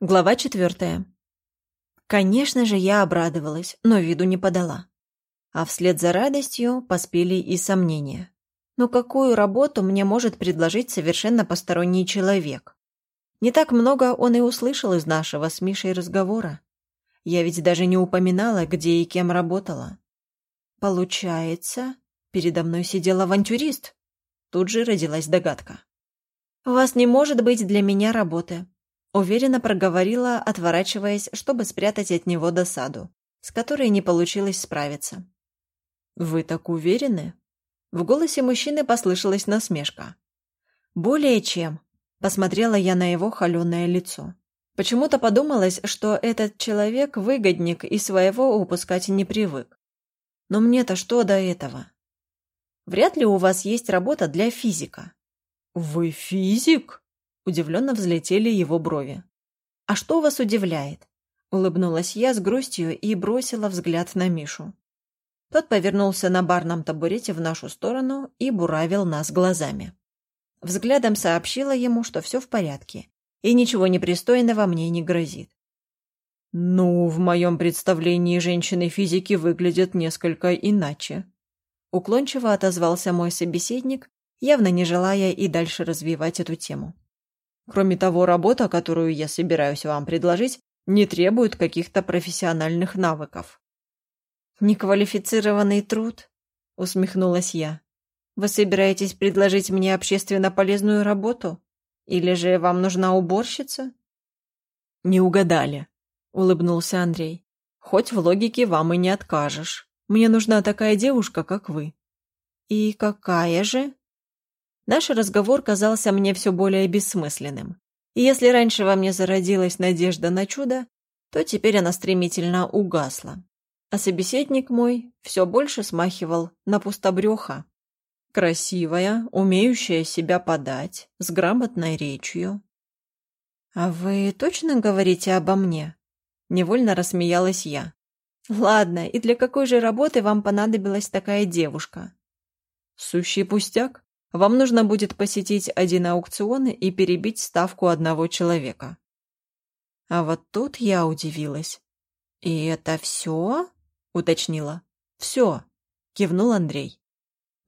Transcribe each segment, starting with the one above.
Глава четвертая. Конечно же, я обрадовалась, но виду не подала. А вслед за радостью поспели и сомнения. Но какую работу мне может предложить совершенно посторонний человек? Не так много он и услышал из нашего с Мишей разговора. Я ведь даже не упоминала, где и кем работала. Получается, передо мной сидел авантюрист. Тут же родилась догадка. «У вас не может быть для меня работы», Уверенно проговорила, отворачиваясь, чтобы спрятать от него досаду, с которой не получилось справиться. «Вы так уверены?» В голосе мужчины послышалась насмешка. «Более чем», — посмотрела я на его холеное лицо. Почему-то подумалось, что этот человек выгодник и своего упускать не привык. Но мне-то что до этого? Вряд ли у вас есть работа для физика. «Вы физик?» Удивленно взлетели его брови. «А что вас удивляет?» Улыбнулась я с грустью и бросила взгляд на Мишу. Тот повернулся на барном табурете в нашу сторону и буравил нас глазами. Взглядом сообщила ему, что все в порядке, и ничего непристойного мне не грозит. «Ну, в моем представлении женщины физики выглядят несколько иначе», уклончиво отозвался мой собеседник, явно не желая и дальше развивать эту тему. Кроме того, работа, которую я собираюсь вам предложить, не требует каких-то профессиональных навыков. «Неквалифицированный труд?» — усмехнулась я. «Вы собираетесь предложить мне общественно полезную работу? Или же вам нужна уборщица?» «Не угадали», — улыбнулся Андрей. «Хоть в логике вам и не откажешь. Мне нужна такая девушка, как вы». «И какая же?» Наш разговор казался мне все более бессмысленным. И если раньше во мне зародилась надежда на чудо, то теперь она стремительно угасла. А собеседник мой все больше смахивал на пустобреха. Красивая, умеющая себя подать, с грамотной речью. «А вы точно говорите обо мне?» Невольно рассмеялась я. «Ладно, и для какой же работы вам понадобилась такая девушка?» «Сущий пустяк. Вам нужно будет посетить один аукцион и перебить ставку одного человека. А вот тут я удивилась. «И это все?» — уточнила. «Все», — кивнул Андрей.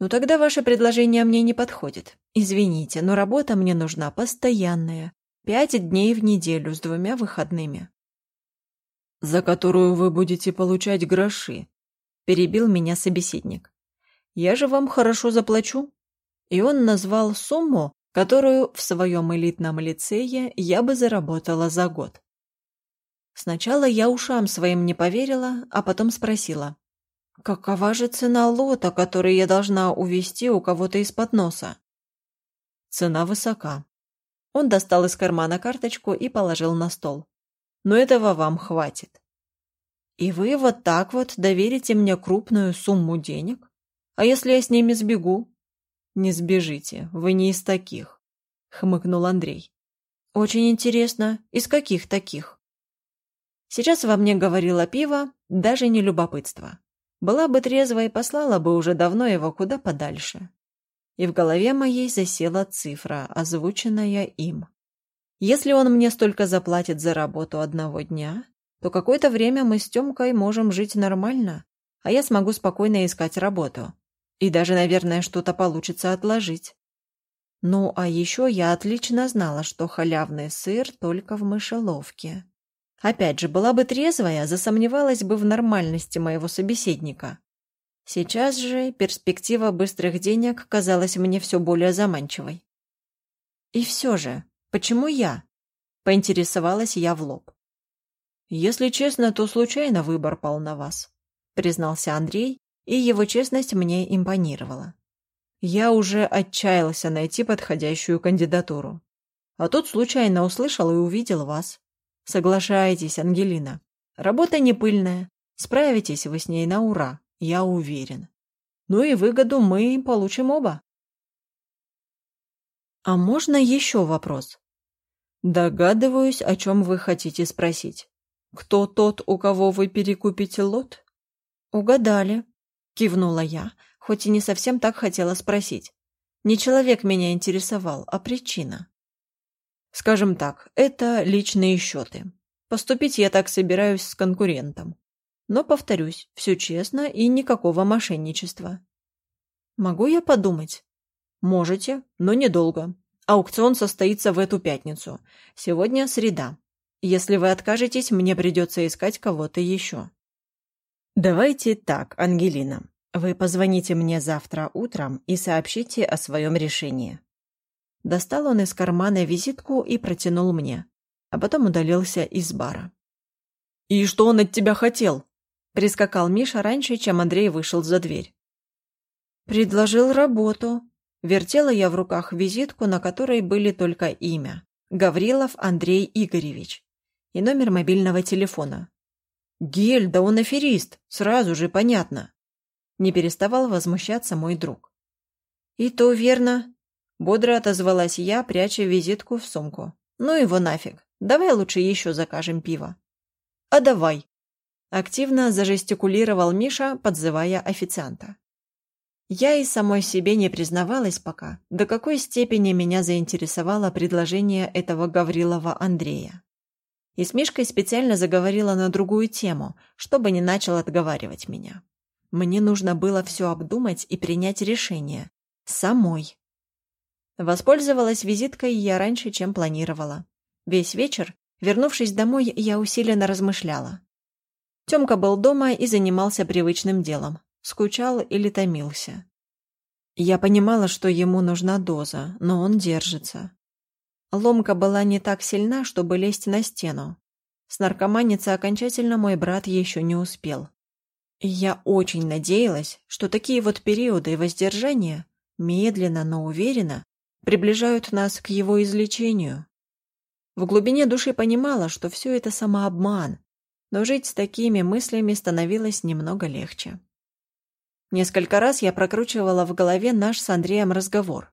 «Ну тогда ваше предложение мне не подходит. Извините, но работа мне нужна постоянная. Пять дней в неделю с двумя выходными». «За которую вы будете получать гроши», — перебил меня собеседник. «Я же вам хорошо заплачу и он назвал сумму, которую в своем элитном лицее я бы заработала за год. Сначала я ушам своим не поверила, а потом спросила, «Какова же цена лота, который я должна увести у кого-то из-под носа?» «Цена высока». Он достал из кармана карточку и положил на стол. «Но этого вам хватит». «И вы вот так вот доверите мне крупную сумму денег? А если я с ними сбегу?» «Не сбежите, вы не из таких», — хмыкнул Андрей. «Очень интересно, из каких таких?» Сейчас во мне говорило пиво, даже не любопытство. Была бы трезва и послала бы уже давно его куда подальше. И в голове моей засела цифра, озвученная им. Если он мне столько заплатит за работу одного дня, то какое-то время мы с Тёмкой можем жить нормально, а я смогу спокойно искать работу. И даже, наверное, что-то получится отложить. Ну, а еще я отлично знала, что халявный сыр только в мышеловке. Опять же, была бы трезвая, засомневалась бы в нормальности моего собеседника. Сейчас же перспектива быстрых денег казалась мне все более заманчивой. И все же, почему я? Поинтересовалась я в лоб. Если честно, то случайно выбор пал на вас, признался Андрей, и его честность мне импонировала. Я уже отчаялся найти подходящую кандидатуру. А тут случайно услышал и увидел вас. Соглашайтесь, Ангелина. Работа не пыльная. Справитесь вы с ней на ура, я уверен. Ну и выгоду мы получим оба. А можно еще вопрос? Догадываюсь, о чем вы хотите спросить. Кто тот, у кого вы перекупите лот? Угадали. Кивнула я, хоть и не совсем так хотела спросить. Не человек меня интересовал, а причина. Скажем так, это личные счеты. Поступить я так собираюсь с конкурентом. Но, повторюсь, все честно и никакого мошенничества. Могу я подумать? Можете, но недолго. Аукцион состоится в эту пятницу. Сегодня среда. Если вы откажетесь, мне придется искать кого-то еще. Давайте так, Ангелина. Вы позвоните мне завтра утром и сообщите о своем решении. Достал он из кармана визитку и протянул мне, а потом удалился из бара. «И что он от тебя хотел?» Прискакал Миша раньше, чем Андрей вышел за дверь. «Предложил работу». Вертела я в руках визитку, на которой были только имя. Гаврилов Андрей Игоревич. И номер мобильного телефона. «Гель, да он аферист, сразу же понятно». Не переставал возмущаться мой друг. «И то верно», — бодро отозвалась я, пряча визитку в сумку. «Ну его нафиг. Давай лучше еще закажем пиво». «А давай», Активно зажестикулировал Миша, подзывая официанта. Я и самой себе не признавалась пока, до какой степени меня заинтересовало предложение этого Гаврилова Андрея. И с Мишкой специально заговорила на другую тему, чтобы не начал отговаривать меня. Мне нужно было все обдумать и принять решение. Самой. Воспользовалась визиткой я раньше, чем планировала. Весь вечер, вернувшись домой, я усиленно размышляла. Тёмка был дома и занимался привычным делом. Скучал или томился. Я понимала, что ему нужна доза, но он держится. Ломка была не так сильна, чтобы лезть на стену. С наркоманиться окончательно мой брат еще не успел. И я очень надеялась, что такие вот периоды воздержания медленно, но уверенно приближают нас к его излечению. В глубине души понимала, что все это самообман, но жить с такими мыслями становилось немного легче. Несколько раз я прокручивала в голове наш с Андреем разговор.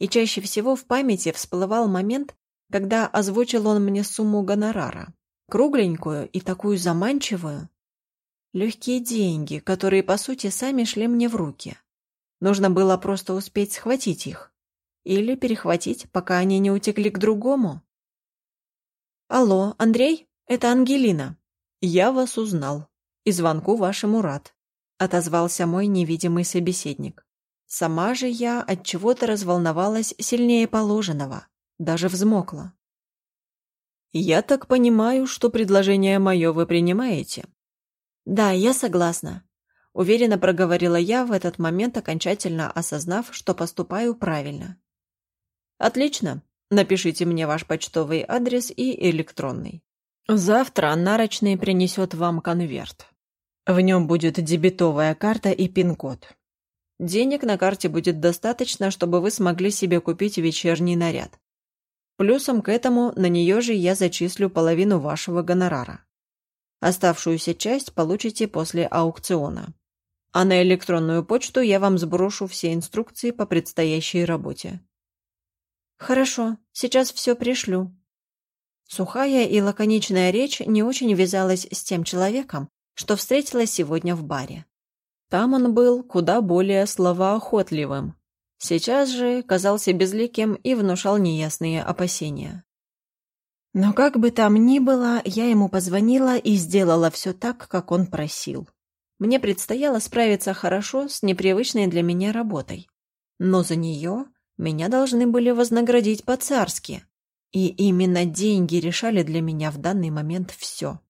И чаще всего в памяти всплывал момент, когда озвучил он мне сумму гонорара. Кругленькую и такую заманчивую. Легкие деньги, которые, по сути, сами шли мне в руки. Нужно было просто успеть схватить их. Или перехватить, пока они не утекли к другому. «Алло, Андрей, это Ангелина», «Я вас узнал. И звонку вашему рад», — отозвался мой невидимый собеседник. Сама же я от чего то разволновалась сильнее положенного, даже взмокла. «Я так понимаю, что предложение мое вы принимаете?» «Да, я согласна», — уверенно проговорила я в этот момент, окончательно осознав, что поступаю правильно. «Отлично. Напишите мне ваш почтовый адрес и электронный. Завтра нарочный принесет вам конверт. В нем будет дебетовая карта и пин-код. Денег на карте будет достаточно, чтобы вы смогли себе купить вечерний наряд. Плюсом к этому на нее же я зачислю половину вашего гонорара. Оставшуюся часть получите после аукциона. А на электронную почту я вам сброшу все инструкции по предстоящей работе. Хорошо, сейчас все пришлю, Сухая и лаконичная речь не очень вязалась с тем человеком, что встретила сегодня в баре. Там он был куда более словоохотливым. Сейчас же казался безликим и внушал неясные опасения. Но как бы там ни было, я ему позвонила и сделала все так, как он просил. Мне предстояло справиться хорошо с непривычной для меня работой. Но за нее меня должны были вознаградить по-царски. И именно деньги решали для меня в данный момент все.